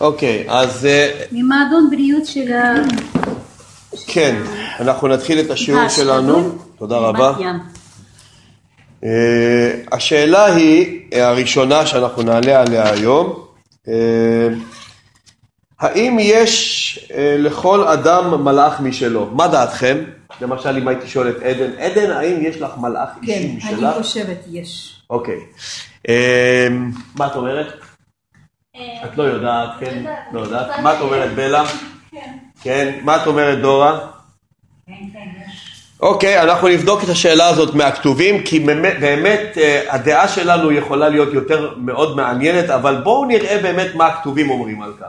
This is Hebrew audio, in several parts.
אוקיי, אז אה, ממועדון בריאות של ה... כן, אנחנו נתחיל את השיעור אה, שלנו. תודה רבה. אה, השאלה היא הראשונה שאנחנו נעלה עליה היום, האם יש לכל אדם מלאך משלו? מה דעתכם? למשל אם הייתי שואל את עדן, עדן האם יש לך מלאך אישי כן, אני משלך? חושבת יש. אוקיי. מה את אומרת? את לא יודעת, כן? לא יודעת. מה את אומרת בלה? כן. מה את אומרת דורה? אוקיי, אנחנו נבדוק את השאלה הזאת מהכתובים, כי באמת, באמת אה, הדעה שלנו יכולה להיות יותר מאוד מעניינת, אבל בואו נראה באמת מה הכתובים אומרים על כך.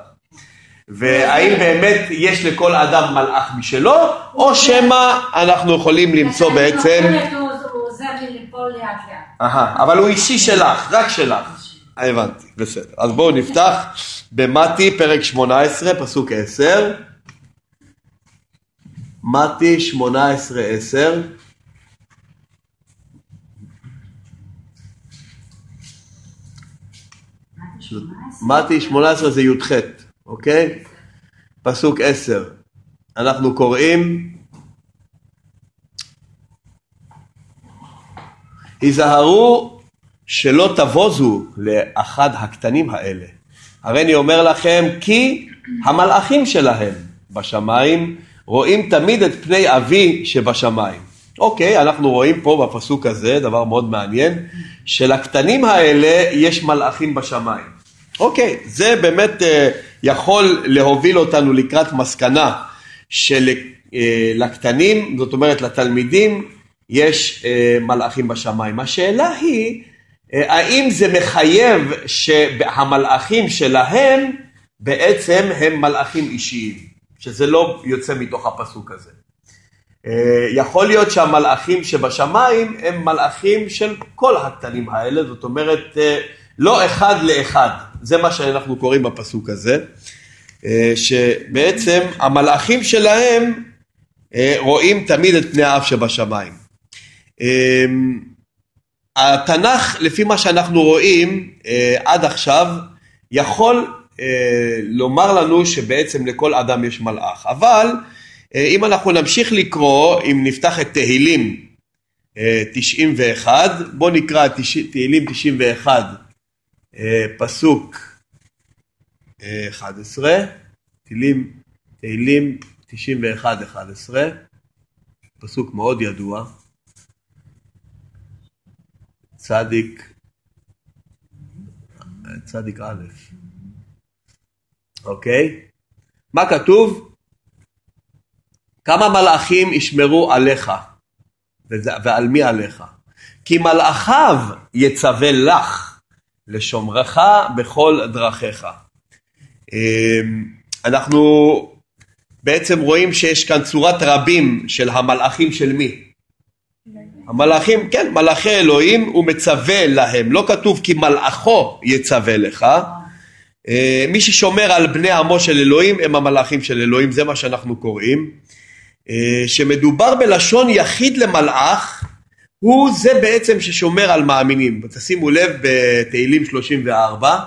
והאם באמת יש לכל אדם מלאך משלו, או שמא אנחנו יכולים למצוא בעצם... הוא עוזר לי ליפול לאט לאט. אבל הוא אישי שלך, רק שלך. הבנתי, בסדר. אז בואו נפתח במתי פרק 18, פסוק 10. מתי 18, 10. מתי 18 זה י"ח, אוקיי? פסוק 10. אנחנו קוראים היזהרו שלא תבוזו לאחד הקטנים האלה. הרי אני אומר לכם כי המלאכים שלהם בשמיים רואים תמיד את פני אבי שבשמיים. אוקיי, אנחנו רואים פה בפסוק הזה דבר מאוד מעניין, שלקטנים האלה יש מלאכים בשמיים. אוקיי, זה באמת אה, יכול להוביל אותנו לקראת מסקנה שלקטנים, זאת אומרת לתלמידים, יש אה, מלאכים בשמיים. השאלה היא, אה, האם זה מחייב שהמלאכים שלהם בעצם הם מלאכים אישיים, שזה לא יוצא מתוך הפסוק הזה. אה, יכול להיות שהמלאכים שבשמיים הם מלאכים של כל הקטנים האלה, זאת אומרת אה, לא אחד לאחד, זה מה שאנחנו קוראים בפסוק הזה, אה, שבעצם המלאכים שלהם אה, רואים תמיד את פני האב שבשמיים. התנ"ך, לפי מה שאנחנו רואים אה, עד עכשיו, יכול אה, לומר לנו שבעצם לכל אדם יש מלאך. אבל אה, אם אנחנו נמשיך לקרוא, אם נפתח את תהילים אה, 91, בואו נקרא תהילים 91, אה, פסוק אה, 11, תהילים, תהילים 91, 11, פסוק מאוד ידוע. צדיק, צדיק א', אוקיי? מה כתוב? כמה מלאכים ישמרו עליך, וזה, ועל מי עליך? כי מלאכיו יצווה לך לשומרך בכל דרכיך. אמ, אנחנו בעצם רואים שיש כאן צורת רבים של המלאכים של מי? המלאכים, כן, מלאכי אלוהים, הוא מצווה להם, לא כתוב כי מלאכו יצווה לך. אה, מי ששומר על בני עמו של אלוהים הם המלאכים של אלוהים, זה מה שאנחנו קוראים. אה, שמדובר בלשון יחיד למלאך, הוא זה בעצם ששומר על מאמינים. תשימו לב בתהילים 34,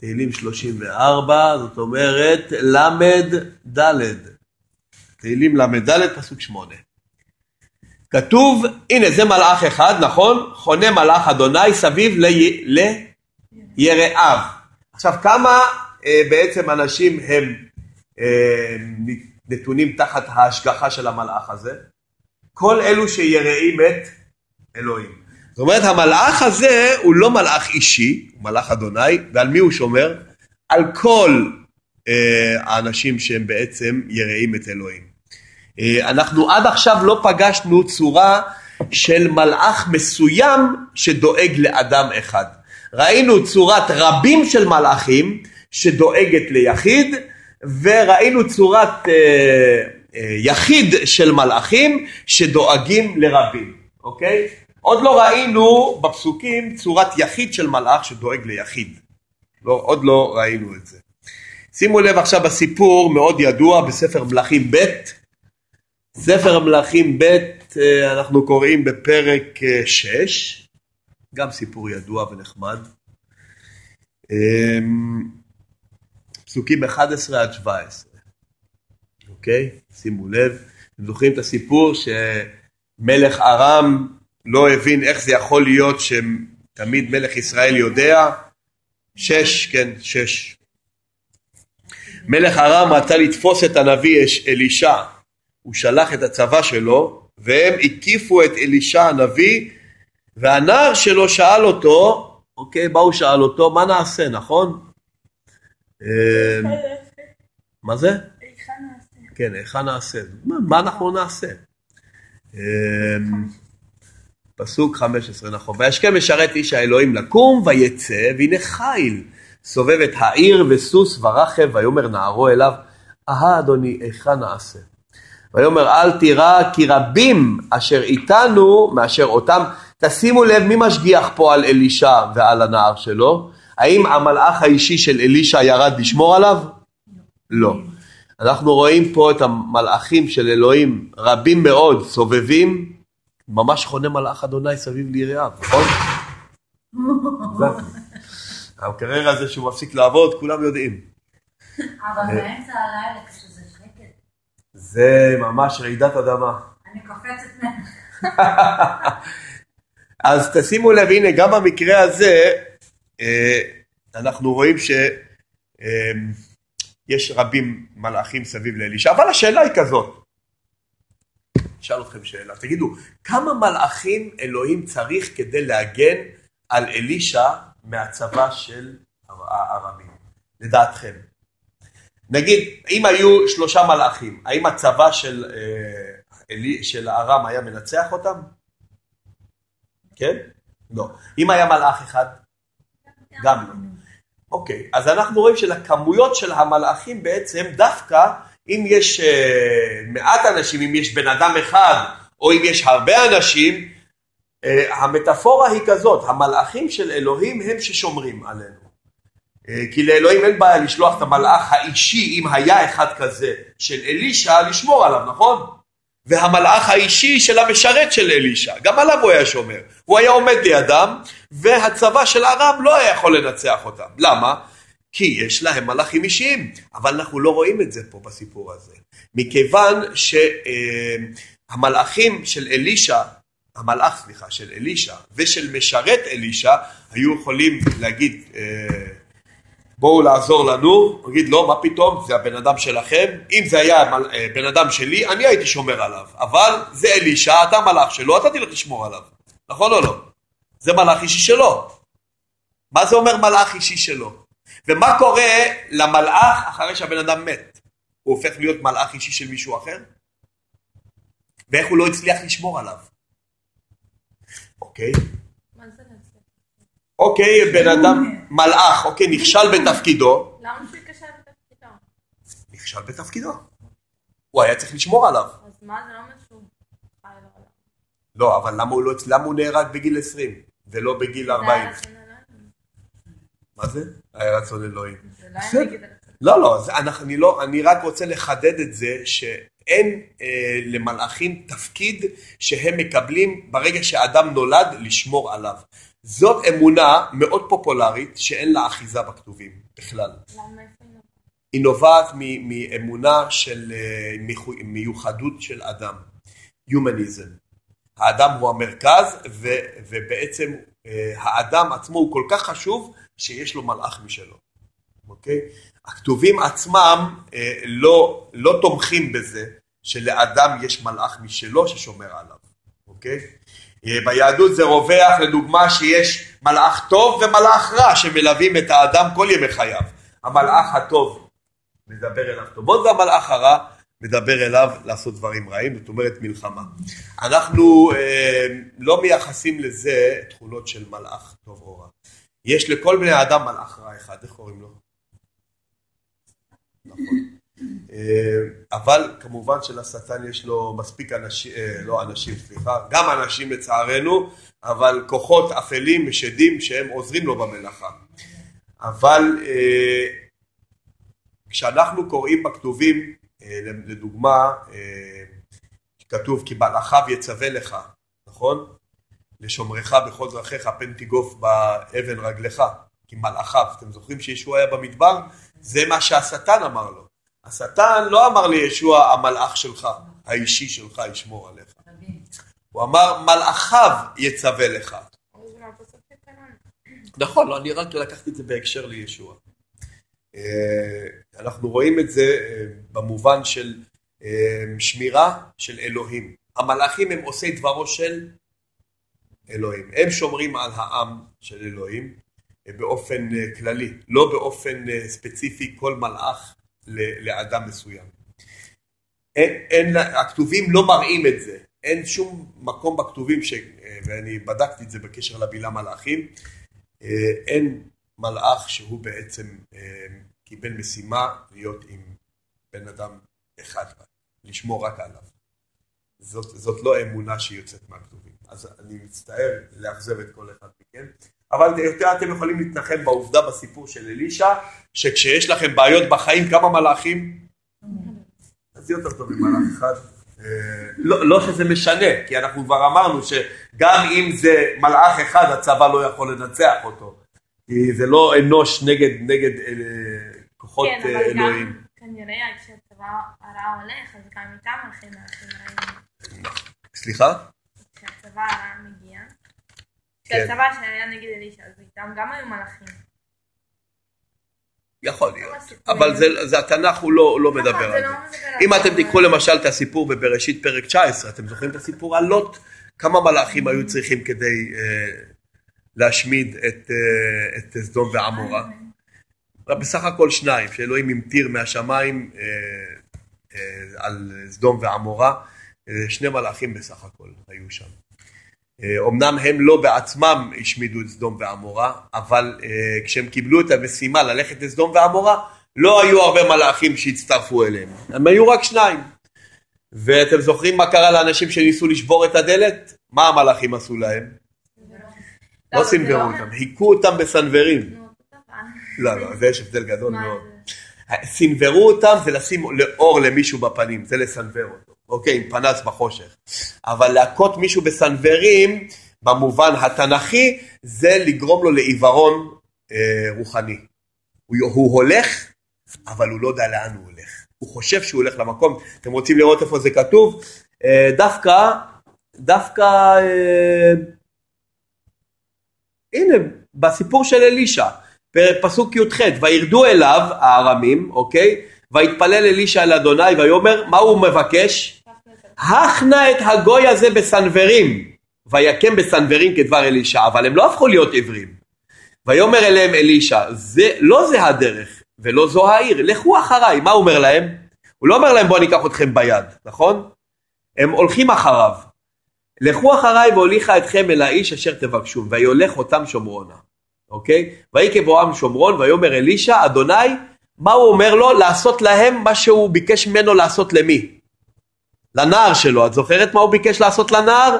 תהילים 34, זאת אומרת ל"ד, תהילים ל"ד פסוק 8. כתוב, הנה זה מלאך אחד, נכון? חונה מלאך אדוני סביב לי, ליראיו. עכשיו כמה אה, בעצם אנשים הם אה, נתונים תחת ההשגחה של המלאך הזה? כל אלו שיראים את אלוהים. זאת אומרת המלאך הזה הוא לא מלאך אישי, הוא מלאך אדוני, ועל מי הוא שומר? על כל אה, האנשים שהם בעצם יראים את אלוהים. אה, אנחנו עד עכשיו לא פגשנו צורה של מלאך מסוים שדואג לאדם אחד. ראינו צורת רבים של מלאכים שדואגת ליחיד, וראינו צורת אה, אה, יחיד של מלאכים שדואגים לרבים, אוקיי? עוד לא ראינו בפסוקים צורת יחיד של מלאך שדואג ליחיד. לא, עוד לא ראינו את זה. שימו לב עכשיו בסיפור מאוד ידוע בספר מלכים ב', ספר מלכים ב', אה, אנחנו קוראים בפרק 6, גם סיפור ידוע ונחמד. אמ, פסוקים 11 עד 17. אוקיי? שימו לב. אתם זוכרים את הסיפור שמלך ארם לא הבין איך זה יכול להיות שתמיד מלך ישראל יודע? שש, כן, שש. מלך ארם רצה לתפוס את הנביא אלישע, הוא שלח את הצבא שלו והם הקיפו את אלישע הנביא והנער שלו שאל אותו, אוקיי, מה הוא שאל אותו? מה נעשה, נכון? אה, מה זה? כן, היכן נעשה? מה, אנחנו נעשה? אה, פסוק 15, נכון. וישכם משרת איש האלוהים לקום ויצא והנה חיל סובב את העיר וסוס ורכב ויאמר נערו אליו אהה אדוני היכן נעשה? ויאמר אל תירא כי רבים אשר איתנו מאשר אותם תשימו לב מי משגיח פה על אלישע ועל הנער שלו האם המלאך האישי של אלישע ירד לשמור עליו? לא. אנחנו רואים פה את המלאכים של אלוהים רבים מאוד סובבים ממש חונה מלאך אדוני סביב ליריעה, נכון? המקרר הזה שהוא מפסיק לעבוד כולם יודעים. אבל באמצע הלילה שקט, זה ממש רעידת אדמה. אני קופצת ממך. אז תשימו לב, הנה גם במקרה הזה אה, אנחנו רואים שיש רבים מלאכים סביב לאלישע, אבל השאלה היא כזאת, אשאל אתכם שאלה, תגידו, כמה מלאכים אלוהים צריך כדי להגן על אלישע מהצבא של הארמים, לדעתכם? נגיד, אם היו שלושה מלאכים, האם הצבא של, אה, של ארם היה מנצח אותם? כן? לא. אם היה מלאך אחד? גם לא. אוקיי, אז אנחנו רואים שלכמויות של המלאכים בעצם דווקא אם יש uh, מעט אנשים, אם יש בן אדם אחד או אם יש הרבה אנשים, uh, המטאפורה היא כזאת, המלאכים של אלוהים הם ששומרים עלינו. Uh, כי לאלוהים אין בעיה לשלוח את המלאך האישי, אם היה אחד כזה, של אלישע, לשמור עליו, נכון? והמלאך האישי של המשרת של אלישע, גם עליו הוא היה שומר. הוא היה עומד לידם, והצבא של ארם לא היה יכול לנצח אותם. למה? כי יש להם מלאכים אישיים, אבל אנחנו לא רואים את זה פה בסיפור הזה. מכיוון שהמלאכים של אלישע, המלאך סליחה, של אלישע ושל משרת אלישע, היו יכולים להגיד אה, בואו לעזור לנו, יגיד לא, מה פתאום, זה הבן אדם שלכם, אם זה היה אה, בן אדם שלי, אני הייתי שומר עליו, אבל זה אלישע, אתה מלאך שלו, אתה תלך לשמור עליו, נכון או לא? זה מלאך אישי שלו. מה זה אומר מלאך אישי שלו? ומה קורה למלאך אחרי שהבן אדם מת? הוא הופך להיות מלאך אישי של מישהו אחר? ואיך הוא לא הצליח לשמור עליו? אוקיי? אוקיי, בן אדם, מלאך, אוקיי, נכשל בתפקידו. למה שהוא ייכשל בתפקידו? נכשל בתפקידו. הוא היה צריך לשמור עליו. אז מה זה לא אומר שהוא חי על העולם? לא, אבל למה הוא, לא, למה הוא נהרג בגיל 20 ולא בגיל זה 40? היה רצון אלוהים. מה זה? היה רצון אלוהים. זה לא היה. נגד. לא, לא, אנחנו, אני לא, אני רק רוצה לחדד את זה שאין אה, למלאכים תפקיד שהם מקבלים ברגע שאדם נולד לשמור עליו. זאת אמונה מאוד פופולרית שאין לה אחיזה בכתובים בכלל. למה היא נובעת? מאמונה של אה, מיוחדות של אדם, Humanism. האדם הוא המרכז ו, ובעצם אה, האדם עצמו הוא כל כך חשוב שיש לו מלאך משלו, אוקיי? הכתובים עצמם אה, לא, לא תומכים בזה שלאדם יש מלאך משלו ששומר עליו, אוקיי? אה, ביהדות זה רווח לדוגמה שיש מלאך טוב ומלאך רע שמלווים את האדם כל ימי חייו. המלאך הטוב מדבר אליו טובות והמלאך הרע מדבר אליו לעשות דברים רעים, זאת אומרת מלחמה. אנחנו אה, לא מייחסים לזה תכונות של מלאך טוב או רע. יש לכל בני האדם מלאך רע אחד, איך קוראים לו? נכון. אה, אבל כמובן שלשטן יש לו מספיק אנשים, אה, לא אנשים, סליחה, גם אנשים לצערנו, אבל כוחות אפלים, שדים, שהם עוזרים לו במלאכה. אבל אה, כשאנחנו קוראים בכתובים, לדוגמה, כתוב כי מלאכיו יצווה לך, נכון? לשומרך בכל דרכיך פן תיגוף באבן רגלך, כי מלאכיו, אתם זוכרים שישוע היה במדבר? זה מה שהשטן אמר לו. השטן לא אמר לישוע המלאך שלך, האישי שלך ישמור עליך. הוא אמר מלאכיו יצווה לך. נכון, לא, אני רק לקחתי את זה בהקשר לישוע. אה, אנחנו רואים את זה אה, במובן של אה, שמירה של אלוהים. המלאכים הם עושי דברו של אלוהים. הם שומרים על העם של אלוהים באופן כללי, לא באופן ספציפי כל מלאך לאדם מסוים. אין, אין, הכתובים לא מראים את זה. אין שום מקום בכתובים, ש, ואני בדקתי את זה בקשר לבילה מלאכים, אה, אין מלאך שהוא בעצם אה, קיבל משימה להיות עם בן אדם אחד, לשמור רק עליו. זאת, זאת לא אמונה שיוצאת מהכתובים. אז אני מצטער לאכזב את כל אחד מכם, אבל יותר אתם יכולים להתנחם בעובדה בסיפור של אלישע, שכשיש לכם בעיות בחיים, כמה מלאכים? אז יותר טוב ממלאך אחד. אה, לא, לא שזה משנה, כי אנחנו כבר אמרנו שגם אם זה מלאך אחד, הצבא לא יכול לנצח אותו. כי זה לא אנוש נגד, נגד אה, כוחות כן, אה, אבל אלוהים. גם כנראה כשהצבא הרע הולך, אז גם איתם הולכים מלאכים רעים. סליחה? כן. כשהצבא שהיה נגד אלישע, אז איתם גם היו מלאכים. יכול להיות. אבל זה, זה התנ"ך הוא לא, לא מדבר נכון, על זה זה. לא מדבר על אם זה, אתם אבל- תיקחו למשל את הסיפור בבראשית פרק 19, אתם זוכרים את הסיפור על לוט? כמה מלאכים היו צריכים כדי אה, להשמיד את, אה, את סדום ועמורה? בסך הכל שניים, שאלוהים המטיר מהשמיים אה, על סדום ועמורה, שני מלאכים בסך הכל היו שם. אה, אמנם הם לא בעצמם השמידו את סדום ועמורה, אבל אה, כשהם קיבלו את המשימה ללכת לסדום ועמורה, לא היו הרבה מלאכים שהצטרפו אליהם, הם היו רק שניים. ואתם זוכרים מה קרה לאנשים שניסו לשבור את הדלת? מה המלאכים עשו להם? לא זה סנוורו לא- אותם, היכו אותם בסנוורים. לא, לא, זה יש הבדל גדול מאוד. סנוורו אותם זה לשים אור למישהו בפנים, זה לסנוור אותו. אוקיי, עם פנס בחושך. אבל להכות מישהו בסנוורים, במובן התנ"כי, זה לגרום לו לעיוורון אה, רוחני. הוא, הוא הולך, אבל הוא לא יודע לאן הוא הולך. הוא חושב שהוא הולך למקום. אתם רוצים לראות איפה זה כתוב? אה, דווקא, דווקא, אה, הנה, בסיפור של אלישע, פסוק י"ח, וירדו אליו הארמים, אוקיי? ויתפלל אלישע אל אדוני ויאמר, מה הוא מבקש? הכנה את הגוי הזה בסנוורים, ויקם בסנוורים כדבר אלישע, אבל הם לא הפכו להיות עיוורים. ויאמר אליהם אלישע, זה, לא זה הדרך ולא זו העיר, לכו אחריי, מה הוא אומר להם? הוא לא אומר להם בואו ניקח אתכם ביד, נכון? הם הולכים אחריו. לכו אחריי והוליכה אתכם אל האיש אשר תבקשו, ויולך אותם שומרונה. אוקיי? ויהי כבואם שומרון, ויאמר אלישע, אדוני, מה הוא אומר לו? לעשות להם מה שהוא ביקש ממנו לעשות למי? לנער שלו. את זוכרת מה הוא ביקש לעשות לנער?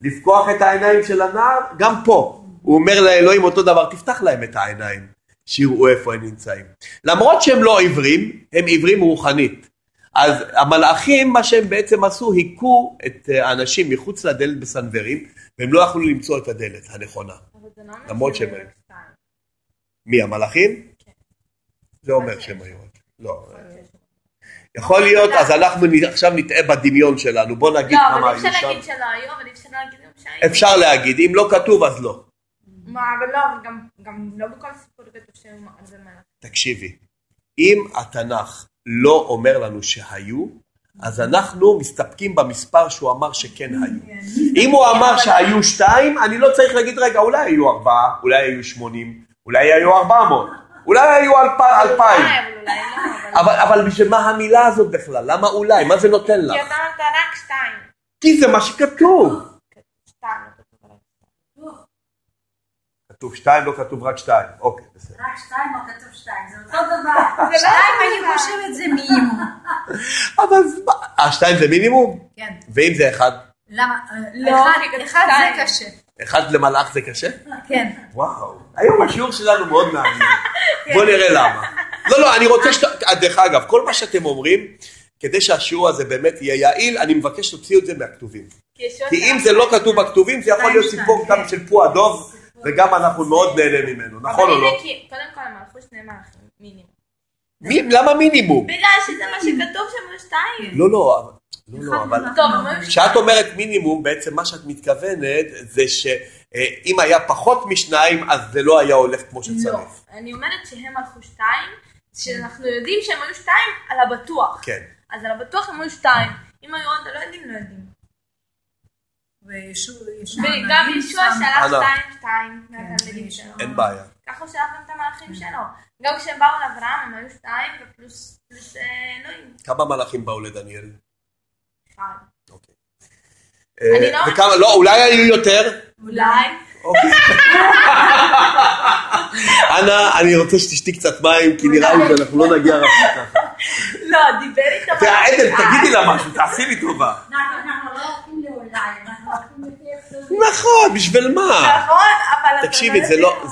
לפקוח את העיניים של הנער? גם פה. הוא אומר לאלוהים אותו דבר, תפתח להם את העיניים, שיראו איפה הם נמצאים. למרות שהם לא עיוורים, הם עיוורים רוחנית. אז המלאכים, מה שהם בעצם עשו, היכו את האנשים מחוץ לדלת בסנוורים, והם לא יכלו למצוא את הדלת הנכונה. לא למרות שהם היו. מי, המלאכים? כן. זה אומר שהם היו. לא. יכול להיות, אז אנחנו עכשיו נטעה בדמיון שלנו. בוא נגיד לא, כמה אבל אי היו אפשר שם. להגיד שלא היו, אבל אי אפשר להגיד גם שהיו. אפשר להגיד, אם לא כתוב אז לא. מה, אבל לא, גם- גם לא בכל סיפור כתוב שהיו הרבה מלאכים. תקשיבי, אם התנ"ך לא אומר לנו שהיו, אז אנחנו מסתפקים במספר שהוא אמר שכן היו. אם הוא אמר שהיו שתיים, אני לא צריך להגיד, רגע, אולי היו ארבעה, אולי היו שמונים, אולי היו ארבע מאות, אולי היו אלפ- אלפיים. אולי, אבל לא, בשביל מה המילה הזאת בכלל? למה אולי? מה זה נותן כי לך? אתה אמרת רק שתיים. כי זה מה שכתוב. לא כתוב שתיים. לא כתוב רק שתיים. אוקיי, בסדר. רק שתיים או כתוב שתיים, זה אותו דבר. זה לא שתיים אני. חושבת זה מינימום. אבל מה, אה, זה מינימום? כן. ואם זה אחד? למה? לא, אחד- כי. זה קשה. אחד למלאך זה קשה? כן. וואו. היום השיעור שלנו מאוד מעניין. בוא נראה למה. לא, לא, אני רוצה שאתה... דרך אגב, כל מה שאתם אומרים, כדי שהשיעור הזה באמת יהיה יעיל, אני מבקש שתוציאו את זה מהכתובים. כי אם זה לא כתוב בכתובים, זה יכול להיות סיפור. גם של פו הדוב, וגם אנחנו מאוד נהנה ממנו, נכון או לא? קודם כל הם הלכו שני מלאכים, מינימום. מי, למה מינימום? בגלל שזה מה שכתוב שם שתיים. לא, לא, לא, לא, אבל כשאת אומרת מינימום, בעצם מה שאת מתכוונת זה שאם היה פחות משניים, אז זה לא היה הולך כמו לא. שצריך. אני אומרת שהם הלכו שתיים, שאנחנו יודעים שהם היו שתיים על הבטוח. כן. אז על הבטוח הם היו שתיים. אם היו עוד, לא יודעים, לא יודעים. וישוע וגם ישוע שלח. שתיים שתיים מהתלמידים וישוע. שלו. אין בעיה. ככה הוא שלח גם את המלאכים שלו. גם כשהם באו לאברהם הם היו שתיים ופלוס פלוס, אה, אלוהים. כמה מלאכים באו לדניאל? אחד. אוקיי. אני אה, לא- וכמה, לא, אולי היו יותר? אולי. אוקיי. אנה, אני רוצה שתשתי קצת מים, כי נראה לי שאנחנו לא נגיע רחוק ככה. לא, דיבר. תראה, עדן, תגידי לה משהו, תעשי לי טובה. לא. נכון, בשביל מה? נכון, אבל תקשיבי, לא זה לא...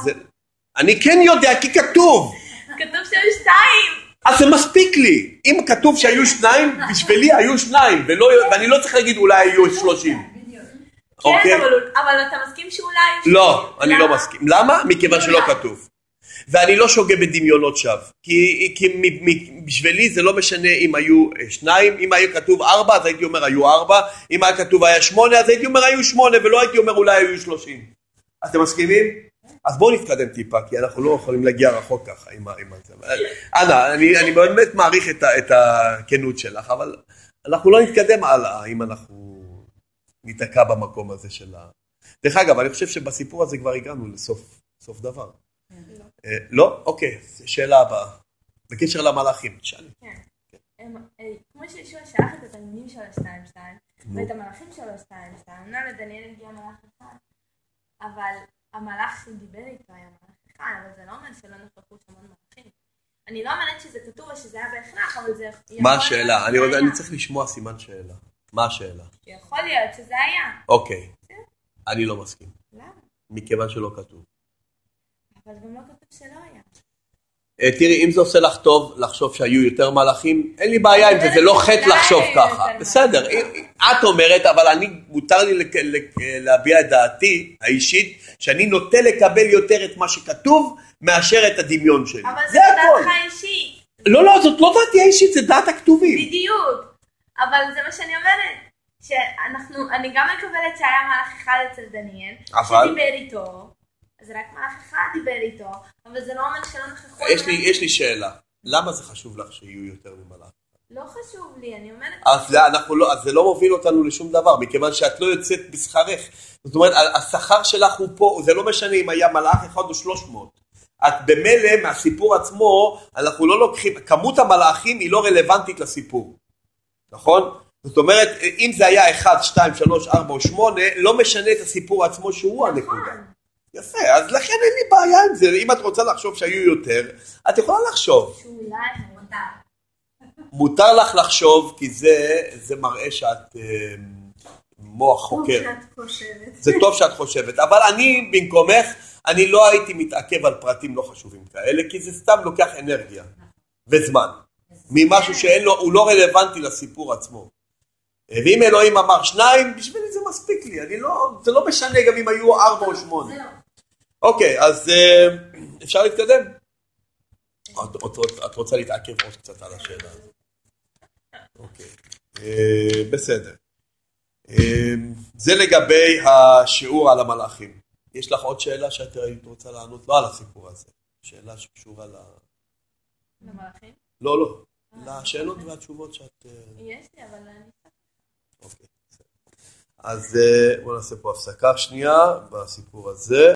אני כן יודע, כי כתוב. כתוב שהיו שתיים. אז זה מספיק לי. אם כתוב שהיו שניים, בשבילי היו שניים, ולא, ואני לא צריך להגיד אולי היו שלושים. אוקיי? כן, אבל- אבל אתה מסכים שאולי... לא. אני לא? מסכים. למה? מכיוון שלא. כתוב. ואני לא שוגה בדמיונות שווא. כי, כי בשבילי זה לא משנה אם היו אה, שניים, אם היה כתוב ארבע אז הייתי אומר היו ארבע, אם היה כתוב היה שמונה אז הייתי אומר היו שמונה, ולא הייתי אומר אולי היו שלושים. אתם מסכימים? אז בואו נתקדם טיפה, כי אנחנו לא יכולים להגיע רחוק ככה עם זה. אנא, אני, אני באמת מעריך את, ה, את הכנות שלך, אבל אנחנו לא נתקדם הלאה אם אנחנו ניתקע במקום הזה של ה... דרך אגב, אני חושב שבסיפור הזה כבר הגענו לסוף סוף דבר. אה, לא? אוקיי, שאלה הבאה. בקשר למלאכים, תשאלי. הם, אה, כמו שישוע שלח את התלמידים שלו שתיים שתיים, נו. ואת המלאכים שלו שתיים שתיים, אומנם לדניאל הגיע מלאך אחד, אבל המלאך שדיבר איתו היה מלאך אחד, אבל זה לא אומר שלא נכחו שם עוד מלאכים. אני לא אומרת שזה כתוב או שזה היה בהכרח, אבל זה מה השאלה? אני עוד-. אני צריך לשמוע סימן שאלה. מה השאלה? יכול להיות שזה היה. אוקיי. אני לא מסכים. למה? מכיוון שלא כתוב. אבל גם לא כתוב שלא היה. אה, תראי, אם זה עושה לך טוב לחשוב שהיו יותר מלאכים, אין לי בעיה עם זה, זה לא חטא לחשוב ככה. בסדר, את אומרת, אבל אני, מותר לי להביע את דעתי האישית, שאני נוטה לקבל יותר את מה שכתוב, מאשר את הדמיון שלי. אבל זה. דעתך האישית. לא, לא, זאת לא דעתי האישית, זה דעת הכתובים. בדיוק. אבל זה מה שאני אומרת. שאנחנו, אני גם מקבלת שהיה מלאך אחד אצל דניאל, אבל? שדיבר איתו, אז רק מלאך אחד דיבר איתו, אבל זה לא אומר שלא נכחו. יש לי, יש לי שאלה, למה זה חשוב לך שיהיו יותר ממלאך? לא חשוב לי, אני אומרת... אז זה, אנחנו לא, אז זה לא מוביל אותנו לשום דבר, מכיוון שאת לא יוצאת בשכרך. זאת אומרת, השכר שלך הוא פה, זה לא משנה אם היה מלאך אחד או שלוש מאות. את במילא, מהסיפור עצמו, אנחנו לא לוקחים, כמות המלאכים היא לא רלוונטית לסיפור, נכון? זאת אומרת, אם זה היה אחד, שתיים, שלוש, ארבע או שמונה, לא משנה את הסיפור עצמו שהוא הנקודה. נכון. יפה, אז לכן אין לי בעיה עם זה, אם את רוצה לחשוב שהיו יותר, את יכולה לחשוב. שאולי... מותר. מותר לך לחשוב, כי זה, זה מראה שאת אה, מוח חוקר. זה טוב שאת חושבת, אבל אני במקומך, אני לא הייתי מתעכב על פרטים לא חשובים כאלה, כי זה סתם לוקח אנרגיה וזמן. ממשהו שאין לו, הוא לא רלוונטי לסיפור עצמו. ואם אלוהים אמר שניים, בשבילי זה מספיק לי, אני לא, זה לא משנה גם אם היו ארבע או שמונה. אוקיי, אז אה, אפשר להתקדם? את, רוצה להתעכב עוד קצת על השאלה הזאת. אוקיי, אה, בסדר. אה, זה לגבי השיעור על המלאכים. יש לך עוד שאלה שאת רוצה לענות? לא על הסיפור הזה. שאלה שקשורה ל... למלאכים? לא, לא. לשאלות והתשובות שאת... יש לי, אבל אני... אוקיי. בסדר. אז בואו נעשה פה הפסקה שנייה בסיפור הזה.